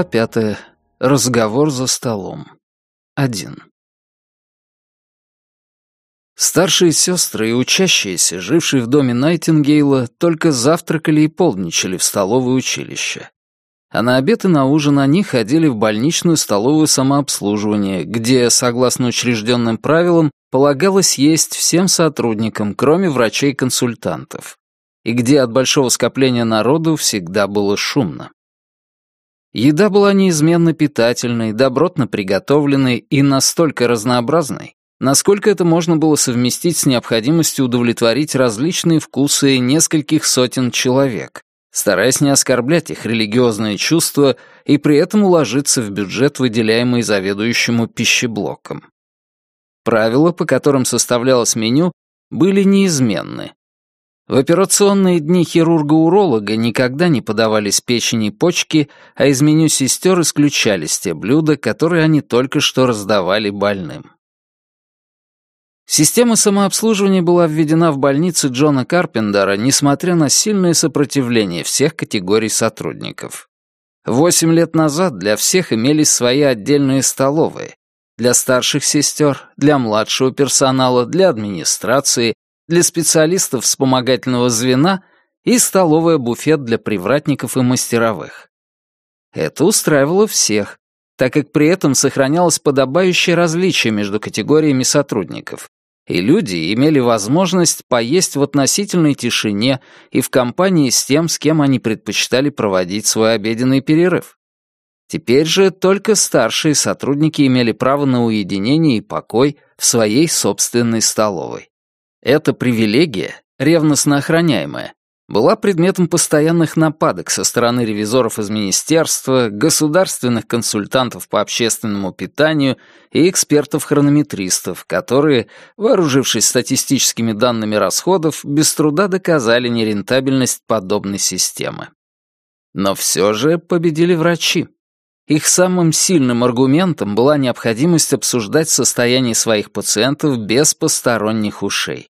Глава пятая. Разговор за столом. Один. Старшие сестры и учащиеся, жившие в доме Найтингейла, только завтракали и полдничали в столовое училище. А на обед и на ужин они ходили в больничную столовую самообслуживания, где, согласно учрежденным правилам, полагалось есть всем сотрудникам, кроме врачей-консультантов, и где от большого скопления народу всегда было шумно. Еда была неизменно питательной, добротно приготовленной и настолько разнообразной, насколько это можно было совместить с необходимостью удовлетворить различные вкусы нескольких сотен человек, стараясь не оскорблять их религиозные чувства и при этом уложиться в бюджет, выделяемый заведующему пищеблоком. Правила, по которым составлялось меню, были неизменны, в операционные дни хирурга-уролога никогда не подавались печени и почки, а из меню сестер исключались те блюда, которые они только что раздавали больным. Система самообслуживания была введена в больнице Джона Карпендера, несмотря на сильное сопротивление всех категорий сотрудников. Восемь лет назад для всех имелись свои отдельные столовые. Для старших сестер, для младшего персонала, для администрации, для специалистов вспомогательного звена и столовая буфет для привратников и мастеровых. Это устраивало всех, так как при этом сохранялось подобающее различие между категориями сотрудников, и люди имели возможность поесть в относительной тишине и в компании с тем, с кем они предпочитали проводить свой обеденный перерыв. Теперь же только старшие сотрудники имели право на уединение и покой в своей собственной столовой. Эта привилегия, ревностно охраняемая, была предметом постоянных нападок со стороны ревизоров из министерства, государственных консультантов по общественному питанию и экспертов-хронометристов, которые, вооружившись статистическими данными расходов, без труда доказали нерентабельность подобной системы. Но все же победили врачи. Их самым сильным аргументом была необходимость обсуждать состояние своих пациентов без посторонних ушей.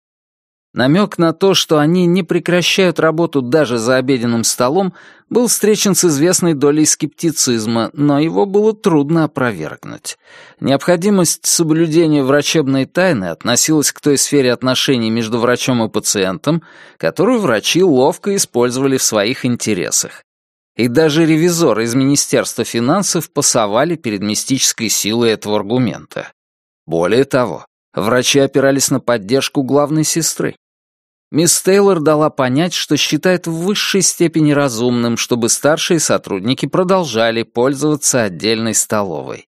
Намек на то, что они не прекращают работу даже за обеденным столом, был встречен с известной долей скептицизма, но его было трудно опровергнуть. Необходимость соблюдения врачебной тайны относилась к той сфере отношений между врачом и пациентом, которую врачи ловко использовали в своих интересах. И даже ревизоры из Министерства финансов пасовали перед мистической силой этого аргумента. Более того, врачи опирались на поддержку главной сестры. Мисс Тейлор дала понять, что считает в высшей степени разумным, чтобы старшие сотрудники продолжали пользоваться отдельной столовой.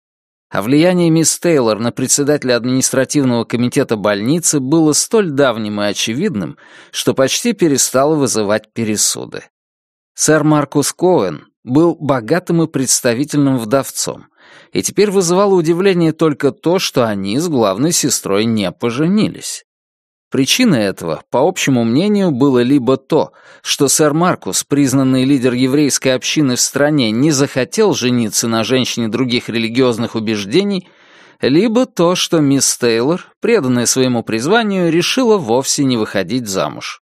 А влияние мисс Тейлор на председателя административного комитета больницы было столь давним и очевидным, что почти перестало вызывать пересуды. Сэр Маркус Коэн был богатым и представительным вдовцом, и теперь вызывало удивление только то, что они с главной сестрой не поженились. Причиной этого, по общему мнению, было либо то, что сэр Маркус, признанный лидер еврейской общины в стране, не захотел жениться на женщине других религиозных убеждений, либо то, что мисс Тейлор, преданная своему призванию, решила вовсе не выходить замуж.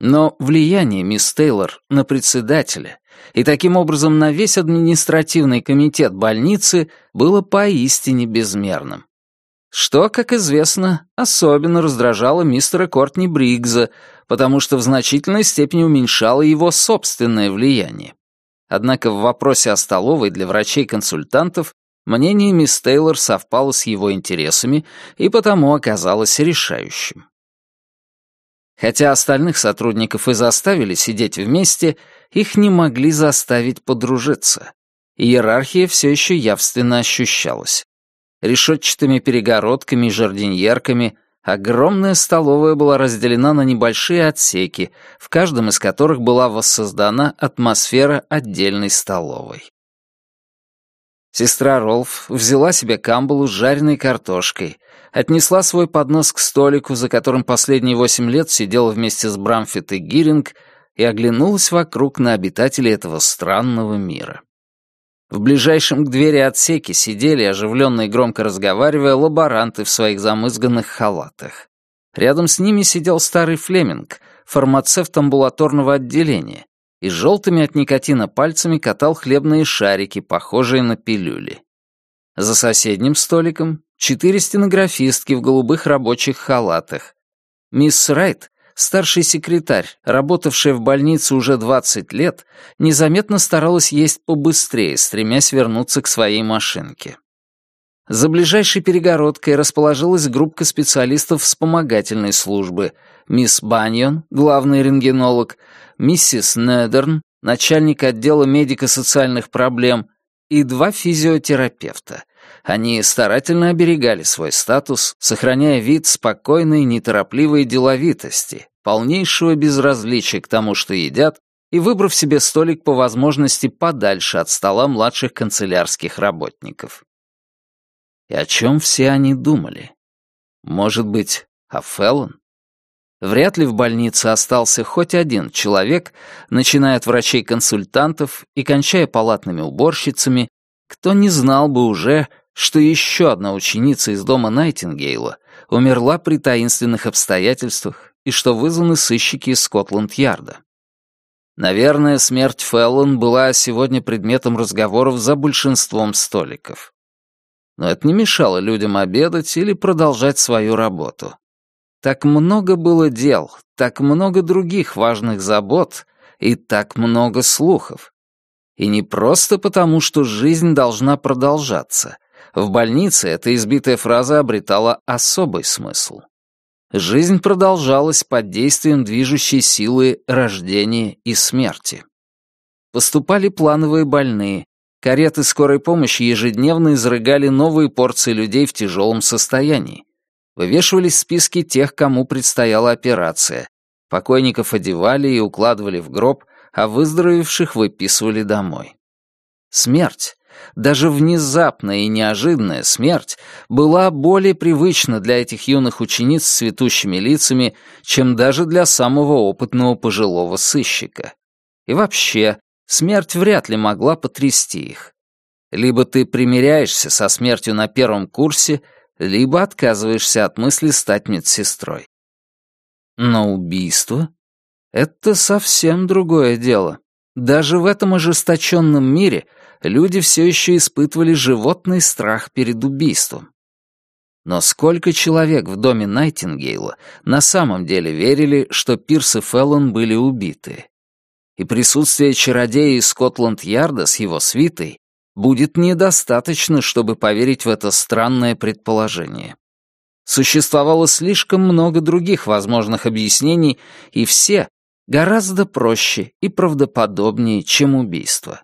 Но влияние мисс Тейлор на председателя и таким образом на весь административный комитет больницы было поистине безмерным. Что, как известно, особенно раздражало мистера Кортни Бригза, потому что в значительной степени уменьшало его собственное влияние. Однако в вопросе о столовой для врачей-консультантов мнение мисс Тейлор совпало с его интересами и потому оказалось решающим. Хотя остальных сотрудников и заставили сидеть вместе, их не могли заставить подружиться. Иерархия все еще явственно ощущалась. Решетчатыми перегородками и жардиньерками огромная столовая была разделена на небольшие отсеки, в каждом из которых была воссоздана атмосфера отдельной столовой. Сестра Ролф взяла себе камбалу с жареной картошкой, отнесла свой поднос к столику, за которым последние восемь лет сидела вместе с Брамфит и Гиринг, и оглянулась вокруг на обитателей этого странного мира. В ближайшем к двери отсеке сидели, оживленно и громко разговаривая, лаборанты в своих замызганных халатах. Рядом с ними сидел старый Флеминг, фармацевт амбулаторного отделения, и желтыми от никотина пальцами катал хлебные шарики, похожие на пилюли. За соседним столиком четыре стенографистки в голубых рабочих халатах. Мисс Райт, старший секретарь, работавшая в больнице уже 20 лет, незаметно старалась есть побыстрее, стремясь вернуться к своей машинке. За ближайшей перегородкой расположилась группа специалистов вспомогательной службы. Мисс Баньон, главный рентгенолог, миссис Недерн, начальник отдела медико-социальных проблем, и два физиотерапевта. Они старательно оберегали свой статус, сохраняя вид спокойной, неторопливой деловитости, полнейшего безразличия к тому, что едят, и выбрав себе столик по возможности подальше от стола младших канцелярских работников. И о чем все они думали? Может быть, о Феллон? Вряд ли в больнице остался хоть один человек, начиная от врачей-консультантов и кончая палатными уборщицами, кто не знал бы уже, что еще одна ученица из дома Найтингейла умерла при таинственных обстоятельствах и что вызваны сыщики из Скотланд-Ярда. Наверное, смерть Феллон была сегодня предметом разговоров за большинством столиков но это не мешало людям обедать или продолжать свою работу. Так много было дел, так много других важных забот и так много слухов. И не просто потому, что жизнь должна продолжаться. В больнице эта избитая фраза обретала особый смысл. Жизнь продолжалась под действием движущей силы рождения и смерти. Поступали плановые больные, Кареты скорой помощи ежедневно изрыгали новые порции людей в тяжелом состоянии. Вывешивались списки тех, кому предстояла операция. Покойников одевали и укладывали в гроб, а выздоровевших выписывали домой. Смерть, даже внезапная и неожиданная смерть, была более привычна для этих юных учениц с цветущими лицами, чем даже для самого опытного пожилого сыщика. И вообще, смерть вряд ли могла потрясти их. Либо ты примиряешься со смертью на первом курсе, либо отказываешься от мысли стать медсестрой. Но убийство — это совсем другое дело. Даже в этом ожесточенном мире люди все еще испытывали животный страх перед убийством. Но сколько человек в доме Найтингейла на самом деле верили, что Пирс и Феллон были убиты? И присутствие чародея из Скотланд-Ярда с его свитой будет недостаточно, чтобы поверить в это странное предположение. Существовало слишком много других возможных объяснений, и все гораздо проще и правдоподобнее, чем убийство.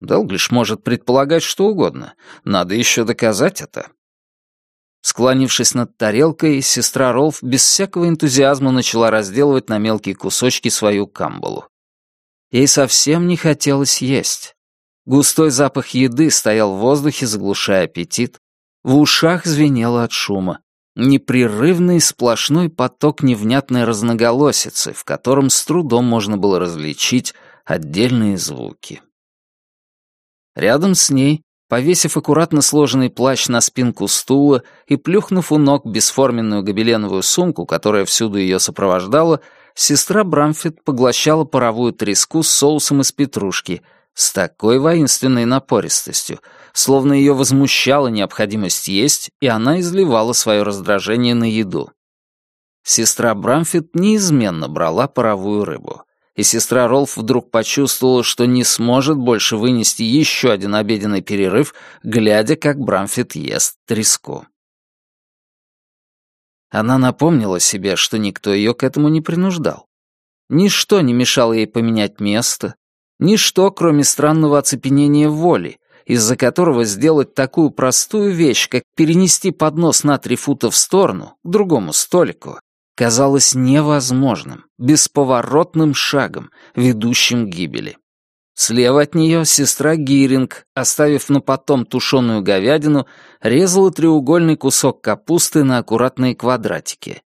Долглиш может предполагать что угодно, надо еще доказать это. Склонившись над тарелкой, сестра Ролф без всякого энтузиазма начала разделывать на мелкие кусочки свою камбалу. Ей совсем не хотелось есть. Густой запах еды стоял в воздухе, заглушая аппетит. В ушах звенело от шума. Непрерывный сплошной поток невнятной разноголосицы, в котором с трудом можно было различить отдельные звуки. Рядом с ней, повесив аккуратно сложенный плащ на спинку стула и плюхнув у ног бесформенную гобеленовую сумку, которая всюду ее сопровождала, сестра Брамфит поглощала паровую треску с соусом из петрушки с такой воинственной напористостью, словно ее возмущала необходимость есть, и она изливала свое раздражение на еду. Сестра Брамфит неизменно брала паровую рыбу, и сестра Ролф вдруг почувствовала, что не сможет больше вынести еще один обеденный перерыв, глядя, как Брамфит ест треску. Она напомнила себе, что никто ее к этому не принуждал. Ничто не мешало ей поменять место, ничто, кроме странного оцепенения воли, из-за которого сделать такую простую вещь, как перенести поднос на три фута в сторону, к другому столику, казалось невозможным, бесповоротным шагом, ведущим к гибели. Слева от нее сестра Гиринг, оставив на потом тушеную говядину, резала треугольный кусок капусты на аккуратные квадратики.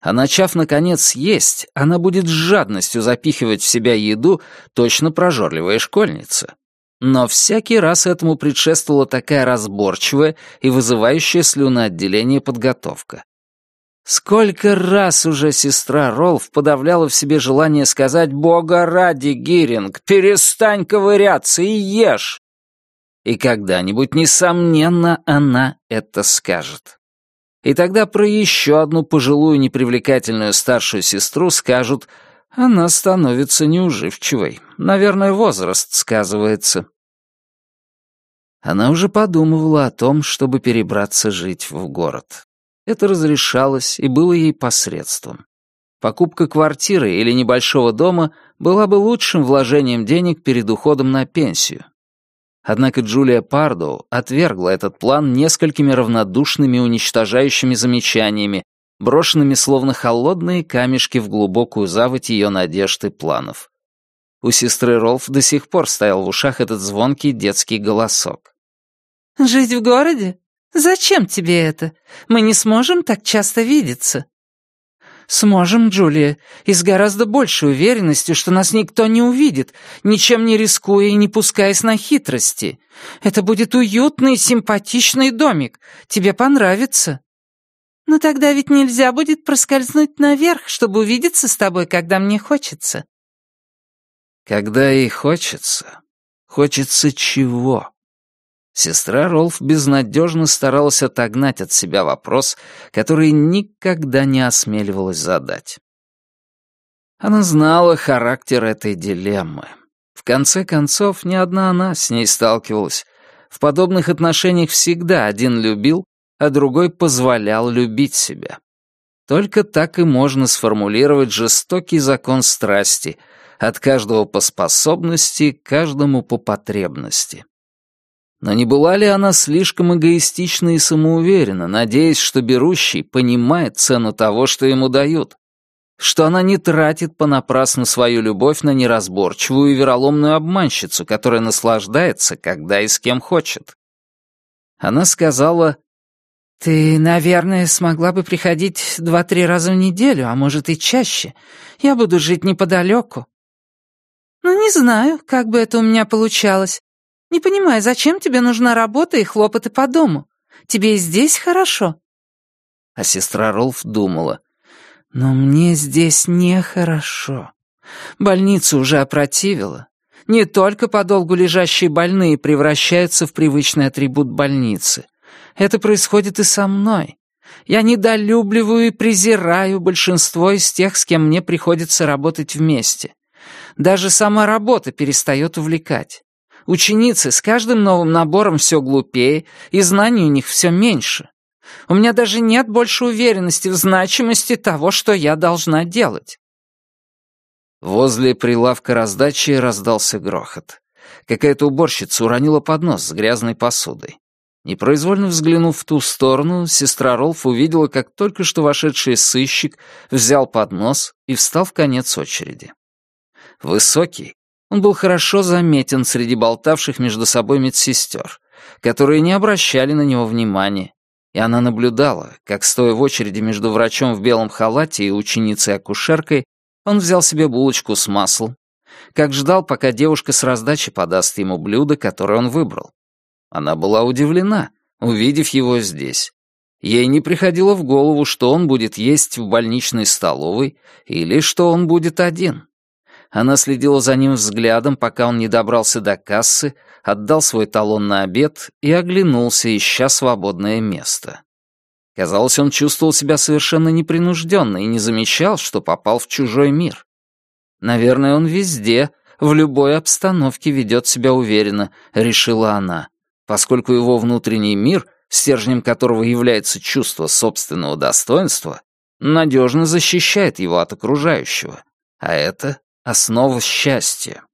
А начав, наконец, есть, она будет с жадностью запихивать в себя еду, точно прожорливая школьница. Но всякий раз этому предшествовала такая разборчивая и вызывающая слюноотделение подготовка. Сколько раз уже сестра Ролф подавляла в себе желание сказать «Бога ради, Гиринг, перестань ковыряться и ешь!» И когда-нибудь, несомненно, она это скажет. И тогда про еще одну пожилую непривлекательную старшую сестру скажут «Она становится неуживчивой. Наверное, возраст сказывается». Она уже подумывала о том, чтобы перебраться жить в город. Это разрешалось и было ей посредством. Покупка квартиры или небольшого дома была бы лучшим вложением денег перед уходом на пенсию. Однако Джулия Пардоу отвергла этот план несколькими равнодушными уничтожающими замечаниями, брошенными словно холодные камешки в глубокую заводь ее надежд и планов. У сестры Ролф до сих пор стоял в ушах этот звонкий детский голосок. «Жить в городе? Зачем тебе это? Мы не сможем так часто видеться». «Сможем, Джулия, и с гораздо большей уверенностью, что нас никто не увидит, ничем не рискуя и не пускаясь на хитрости. Это будет уютный, симпатичный домик. Тебе понравится». «Но тогда ведь нельзя будет проскользнуть наверх, чтобы увидеться с тобой, когда мне хочется». «Когда ей хочется? Хочется чего?» Сестра Ролф безнадежно старалась отогнать от себя вопрос, который никогда не осмеливалась задать. Она знала характер этой дилеммы. В конце концов, ни одна она с ней сталкивалась. В подобных отношениях всегда один любил, а другой позволял любить себя. Только так и можно сформулировать жестокий закон страсти, от каждого по способности, каждому по потребности. Но не была ли она слишком эгоистична и самоуверена, надеясь, что берущий понимает цену того, что ему дают? Что она не тратит понапрасну свою любовь на неразборчивую и вероломную обманщицу, которая наслаждается, когда и с кем хочет? Она сказала, «Ты, наверное, смогла бы приходить два-три раза в неделю, а может и чаще. Я буду жить неподалеку». «Ну, не знаю, как бы это у меня получалось. Не понимаю, зачем тебе нужна работа и хлопоты по дому? Тебе и здесь хорошо». А сестра Ролф думала, «Но мне здесь нехорошо. Больница уже опротивила. Не только подолгу лежащие больные превращаются в привычный атрибут больницы. Это происходит и со мной. Я недолюбливаю и презираю большинство из тех, с кем мне приходится работать вместе. Даже сама работа перестает увлекать. Ученицы с каждым новым набором все глупее, и знаний у них все меньше. У меня даже нет больше уверенности в значимости того, что я должна делать. Возле прилавка раздачи раздался грохот. Какая-то уборщица уронила поднос с грязной посудой. Непроизвольно взглянув в ту сторону, сестра Ролф увидела, как только что вошедший сыщик взял поднос и встал в конец очереди. Высокий, он был хорошо заметен среди болтавших между собой медсестер, которые не обращали на него внимания, и она наблюдала, как, стоя в очереди между врачом в белом халате и ученицей-акушеркой, он взял себе булочку с маслом, как ждал, пока девушка с раздачи подаст ему блюдо, которое он выбрал. Она была удивлена, увидев его здесь. Ей не приходило в голову, что он будет есть в больничной столовой или что он будет один. Она следила за ним взглядом, пока он не добрался до кассы, отдал свой талон на обед и оглянулся, ища свободное место. Казалось, он чувствовал себя совершенно непринужденно и не замечал, что попал в чужой мир. Наверное, он везде, в любой обстановке ведет себя уверенно, решила она, поскольку его внутренний мир, стержнем которого является чувство собственного достоинства, надежно защищает его от окружающего. А это основа счастья.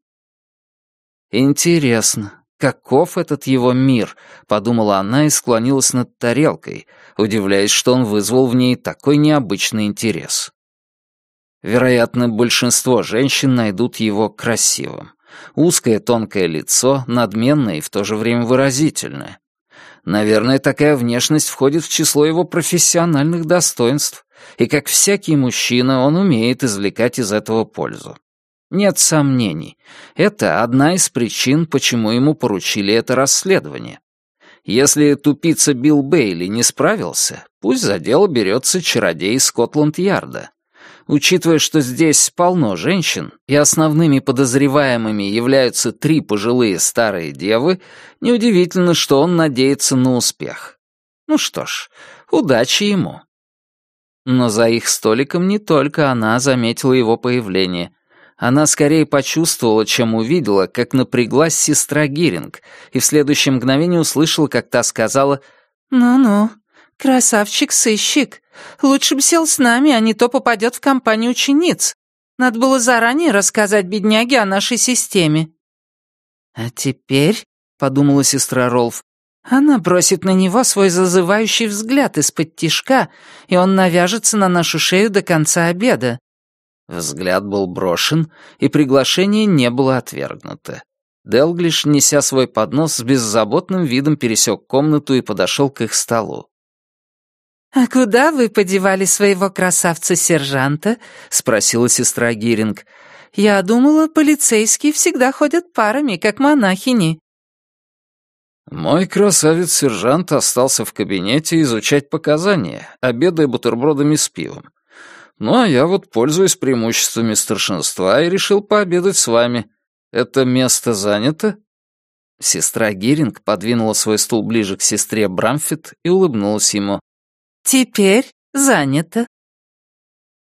Интересно, каков этот его мир, подумала она и склонилась над тарелкой, удивляясь, что он вызвал в ней такой необычный интерес. Вероятно, большинство женщин найдут его красивым. Узкое тонкое лицо, надменное и в то же время выразительное. Наверное, такая внешность входит в число его профессиональных достоинств, и, как всякий мужчина, он умеет извлекать из этого пользу. Нет сомнений, это одна из причин, почему ему поручили это расследование. Если тупица Билл Бейли не справился, пусть за дело берется чародей Скотланд-Ярда. Учитывая, что здесь полно женщин, и основными подозреваемыми являются три пожилые старые девы, неудивительно, что он надеется на успех. Ну что ж, удачи ему. Но за их столиком не только она заметила его появление. Она скорее почувствовала, чем увидела, как напряглась сестра Гиринг, и в следующее мгновение услышала, как та сказала «Ну-ну, красавчик-сыщик, лучше бы сел с нами, а не то попадет в компанию учениц. Надо было заранее рассказать бедняге о нашей системе». «А теперь», — подумала сестра Ролф, она бросит на него свой зазывающий взгляд из-под тишка, и он навяжется на нашу шею до конца обеда. Взгляд был брошен, и приглашение не было отвергнуто. Делглиш, неся свой поднос, с беззаботным видом пересек комнату и подошел к их столу. «А куда вы подевали своего красавца-сержанта?» — спросила сестра Гиринг. «Я думала, полицейские всегда ходят парами, как монахини». Мой красавец-сержант остался в кабинете изучать показания, обедая бутербродами с пивом. Ну, а я вот пользуюсь преимуществами старшинства и решил пообедать с вами. Это место занято?» Сестра Гиринг подвинула свой стул ближе к сестре Брамфит и улыбнулась ему. «Теперь занято».